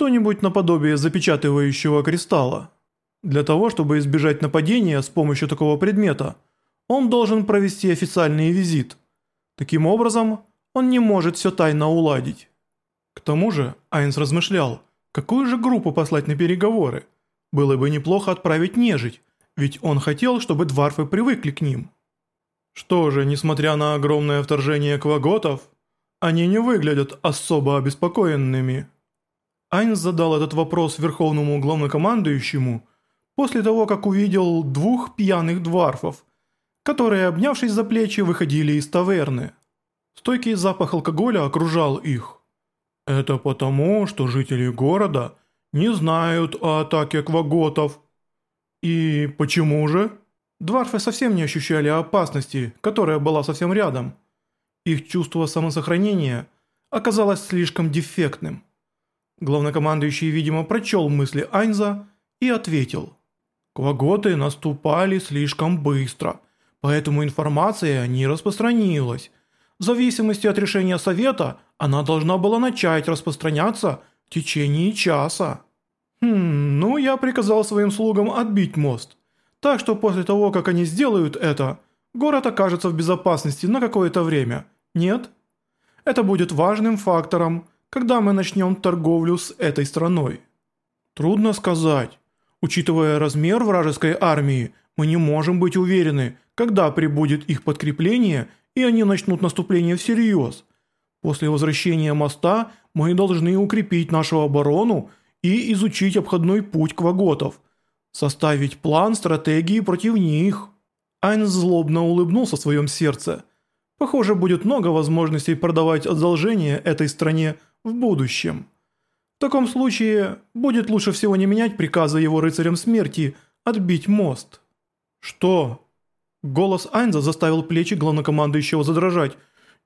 Что-нибудь наподобие запечатывающего кристалла. Для того, чтобы избежать нападения с помощью такого предмета, он должен провести официальный визит. Таким образом, он не может все тайно уладить. К тому же, Айнс размышлял, какую же группу послать на переговоры. Было бы неплохо отправить нежить, ведь он хотел, чтобы дварфы привыкли к ним. Что же, несмотря на огромное вторжение кваготов, они не выглядят особо обеспокоенными. Айнс задал этот вопрос верховному главнокомандующему после того, как увидел двух пьяных дварфов, которые, обнявшись за плечи, выходили из таверны. Стойкий запах алкоголя окружал их. Это потому, что жители города не знают о атаке кваготов. И почему же? Дварфы совсем не ощущали опасности, которая была совсем рядом. Их чувство самосохранения оказалось слишком дефектным. Главнокомандующий, видимо, прочел мысли Айнза и ответил. «Кваготы наступали слишком быстро, поэтому информация не распространилась. В зависимости от решения совета, она должна была начать распространяться в течение часа». «Хм, ну я приказал своим слугам отбить мост. Так что после того, как они сделают это, город окажется в безопасности на какое-то время. Нет? Это будет важным фактором, когда мы начнем торговлю с этой страной. Трудно сказать. Учитывая размер вражеской армии, мы не можем быть уверены, когда прибудет их подкрепление и они начнут наступление всерьез. После возвращения моста мы должны укрепить нашу оборону и изучить обходной путь кваготов, составить план стратегии против них». Айнс злобно улыбнулся в своем сердце. Похоже, будет много возможностей продавать одолжение этой стране в будущем. В таком случае, будет лучше всего не менять приказа его рыцарям смерти отбить мост. «Что?» Голос Айнза заставил плечи главнокомандующего задрожать.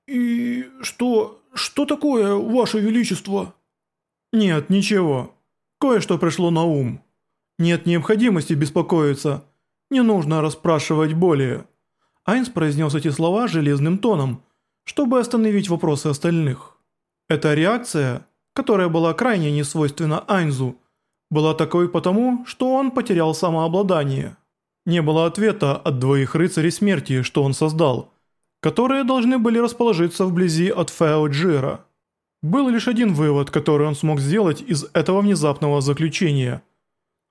«И что... что такое, ваше величество?» «Нет, ничего. Кое-что пришло на ум. Нет необходимости беспокоиться. Не нужно расспрашивать более». Айнс произнес эти слова железным тоном, чтобы остановить вопросы остальных. Эта реакция, которая была крайне несвойственна Айнзу, была такой потому, что он потерял самообладание. Не было ответа от двоих рыцарей смерти, что он создал, которые должны были расположиться вблизи от Фео Джира. Был лишь один вывод, который он смог сделать из этого внезапного заключения.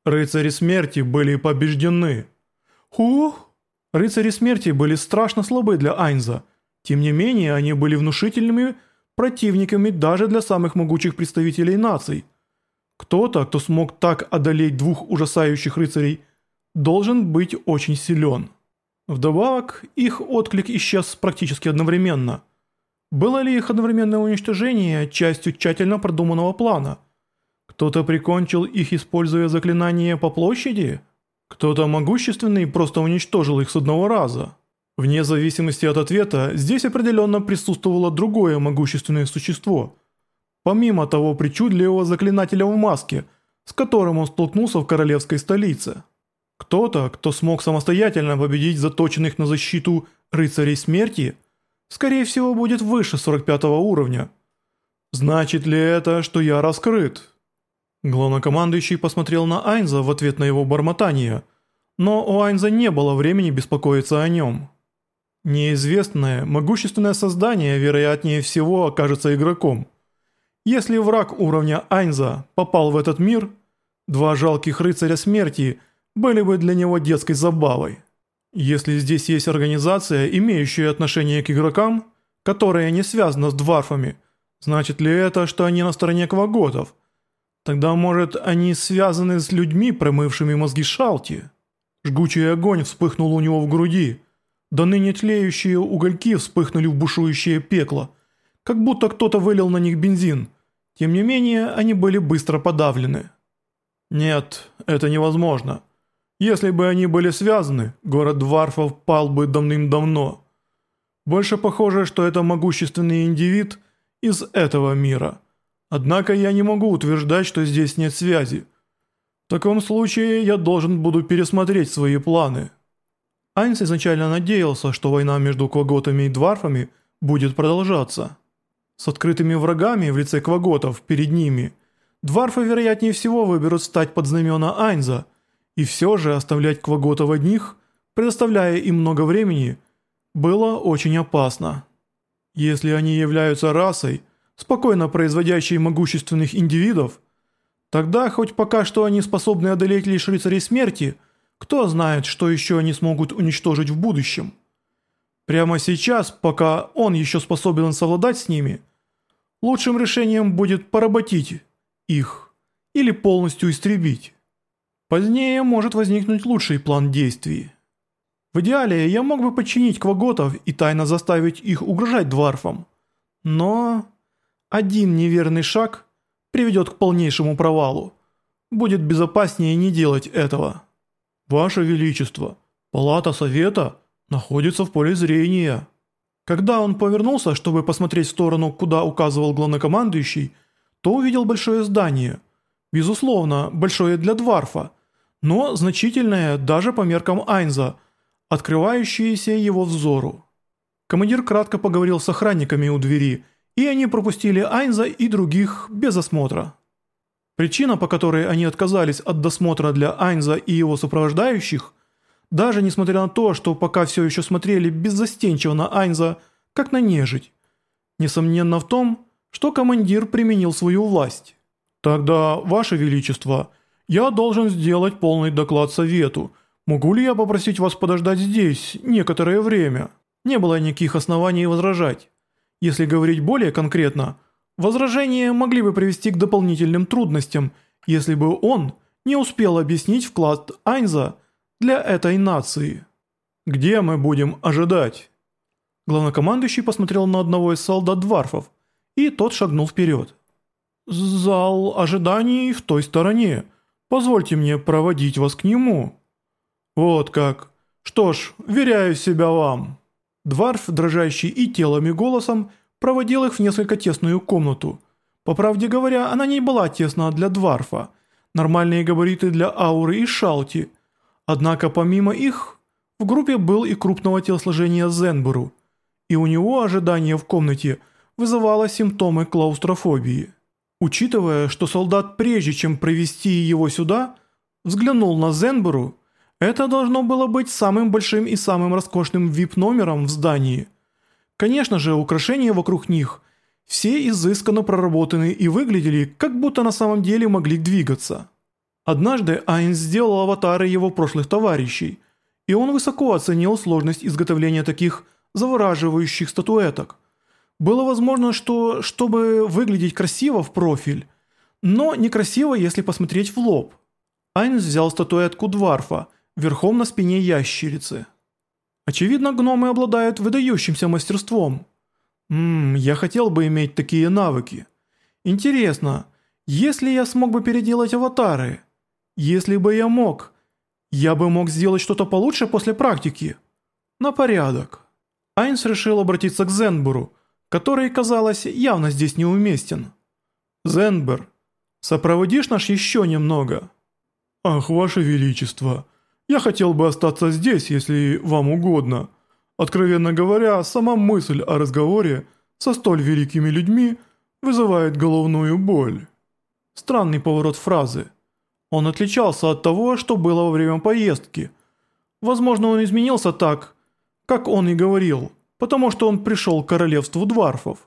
Рыцари смерти были побеждены. «Хух!» Рыцари смерти были страшно слабы для Айнза. Тем не менее, они были внушительными противниками даже для самых могучих представителей наций. Кто-то, кто смог так одолеть двух ужасающих рыцарей, должен быть очень силен. Вдобавок, их отклик исчез практически одновременно. Было ли их одновременное уничтожение частью тщательно продуманного плана? Кто-то прикончил их, используя заклинание по площади? Кто-то могущественный просто уничтожил их с одного раза. Вне зависимости от ответа, здесь определенно присутствовало другое могущественное существо. Помимо того причудливого заклинателя в маске, с которым он столкнулся в королевской столице. Кто-то, кто смог самостоятельно победить заточенных на защиту рыцарей смерти, скорее всего будет выше 45 уровня. Значит ли это, что я раскрыт? Главнокомандующий посмотрел на Айнза в ответ на его бормотание, но у Айнза не было времени беспокоиться о нем. Неизвестное, могущественное создание, вероятнее всего, окажется игроком. Если враг уровня Айнза попал в этот мир, два жалких рыцаря смерти были бы для него детской забавой. Если здесь есть организация, имеющая отношение к игрокам, которая не связана с дварфами, значит ли это, что они на стороне кваготов – Тогда, может, они связаны с людьми, промывшими мозги Шалти? Жгучий огонь вспыхнул у него в груди. Да ныне тлеющие угольки вспыхнули в бушующее пекло. Как будто кто-то вылил на них бензин. Тем не менее, они были быстро подавлены. Нет, это невозможно. Если бы они были связаны, город Дварфов пал бы давным-давно. Больше похоже, что это могущественный индивид из этого мира – Однако я не могу утверждать, что здесь нет связи. В таком случае я должен буду пересмотреть свои планы. Айнс изначально надеялся, что война между кваготами и дварфами будет продолжаться. С открытыми врагами в лице кваготов перед ними, Дварфы вероятнее всего выберут стать под знамена Айнза, и все же оставлять Квагота в одних, предоставляя им много времени, было очень опасно. Если они являются расой, спокойно производящей могущественных индивидов, тогда хоть пока что они способны одолеть лишь рыцарей смерти, кто знает, что еще они смогут уничтожить в будущем. Прямо сейчас, пока он еще способен совладать с ними, лучшим решением будет поработить их или полностью истребить. Позднее может возникнуть лучший план действий. В идеале я мог бы подчинить кваготов и тайно заставить их угрожать дварфам. Но один неверный шаг приведет к полнейшему провалу. Будет безопаснее не делать этого. Ваше Величество, Палата Совета находится в поле зрения. Когда он повернулся, чтобы посмотреть в сторону, куда указывал главнокомандующий, то увидел большое здание. Безусловно, большое для Дварфа, но значительное даже по меркам Айнза – открывающиеся его взору. Командир кратко поговорил с охранниками у двери, и они пропустили Айнза и других без осмотра. Причина, по которой они отказались от досмотра для Айнза и его сопровождающих, даже несмотря на то, что пока все еще смотрели беззастенчиво на Айнза, как на нежить, несомненно в том, что командир применил свою власть. «Тогда, Ваше Величество, я должен сделать полный доклад Совету», «Могу ли я попросить вас подождать здесь некоторое время?» Не было никаких оснований возражать. Если говорить более конкретно, возражения могли бы привести к дополнительным трудностям, если бы он не успел объяснить вклад Айнза для этой нации. «Где мы будем ожидать?» Главнокомандующий посмотрел на одного из солдат-дварфов, и тот шагнул вперед. «Зал ожиданий в той стороне. Позвольте мне проводить вас к нему». «Вот как. Что ж, веряю себя вам». Дварф, дрожащий и телом, и голосом, проводил их в несколько тесную комнату. По правде говоря, она не была тесна для Дварфа. Нормальные габариты для Ауры и Шалти. Однако помимо их, в группе был и крупного телосложения Зенбуру. И у него ожидание в комнате вызывало симптомы клаустрофобии. Учитывая, что солдат прежде чем провести его сюда, взглянул на Зенбуру, это должно было быть самым большим и самым роскошным вип-номером в здании. Конечно же, украшения вокруг них все изысканно проработаны и выглядели, как будто на самом деле могли двигаться. Однажды Айнс сделал аватары его прошлых товарищей, и он высоко оценил сложность изготовления таких завораживающих статуэток. Было возможно, что чтобы выглядеть красиво в профиль, но некрасиво, если посмотреть в лоб. Айнс взял статуэтку Дварфа верхом на спине ящерицы. Очевидно, гномы обладают выдающимся мастерством. Ммм, я хотел бы иметь такие навыки. Интересно, если я смог бы переделать аватары? Если бы я мог, я бы мог сделать что-то получше после практики. На порядок. Айнс решил обратиться к Зенбуру, который, казалось, явно здесь неуместен. «Зенбер, сопроводишь наш еще немного?» «Ах, ваше величество!» Я хотел бы остаться здесь, если вам угодно. Откровенно говоря, сама мысль о разговоре со столь великими людьми вызывает головную боль. Странный поворот фразы. Он отличался от того, что было во время поездки. Возможно, он изменился так, как он и говорил, потому что он пришел к королевству дварфов.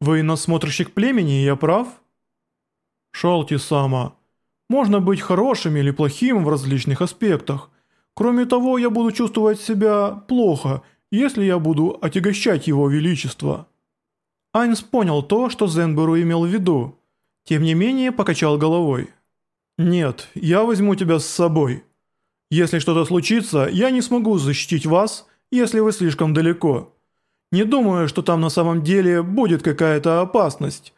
Вы насмотрщик племени, я прав? Шалти сама. Можно быть хорошим или плохим в различных аспектах. Кроме того, я буду чувствовать себя плохо, если я буду отягощать его величество». Айнс понял то, что Зенберу имел в виду. Тем не менее, покачал головой. «Нет, я возьму тебя с собой. Если что-то случится, я не смогу защитить вас, если вы слишком далеко. Не думаю, что там на самом деле будет какая-то опасность,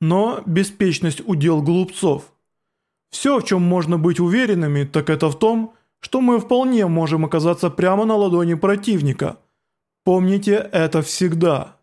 но беспечность удел глупцов. Все, в чем можно быть уверенными, так это в том, что мы вполне можем оказаться прямо на ладони противника. Помните это всегда.